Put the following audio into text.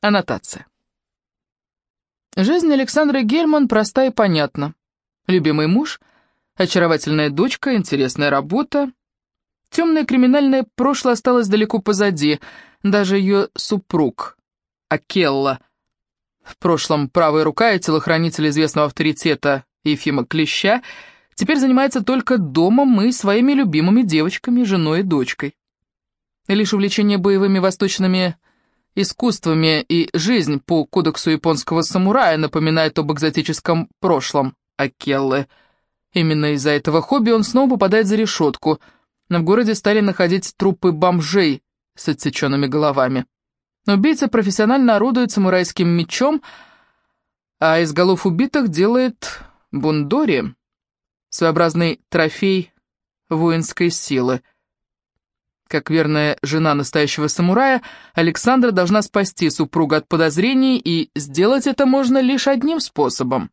Аннотация. Жизнь Александры Гельман проста и понятна. Любимый муж, очаровательная дочка, интересная работа. Темное криминальное прошлое осталось далеко позади. Даже ее супруг, Акелла, в прошлом правая рука и телохранитель известного авторитета Ефима Клеща, теперь занимается только домом и своими любимыми девочками, женой и дочкой. Лишь увлечение боевыми восточными искусствами и жизнь по кодексу японского самурая напоминает об экзотическом прошлом Акеллы. Именно из-за этого хобби он снова попадает за решетку. Но в городе стали находить трупы бомжей с отсеченными головами. Убийца профессионально орудует самурайским мечом, а из голов убитых делает бундори, своеобразный трофей воинской силы — как верная жена настоящего самурая, Александра должна спасти супруга от подозрений, и сделать это можно лишь одним способом.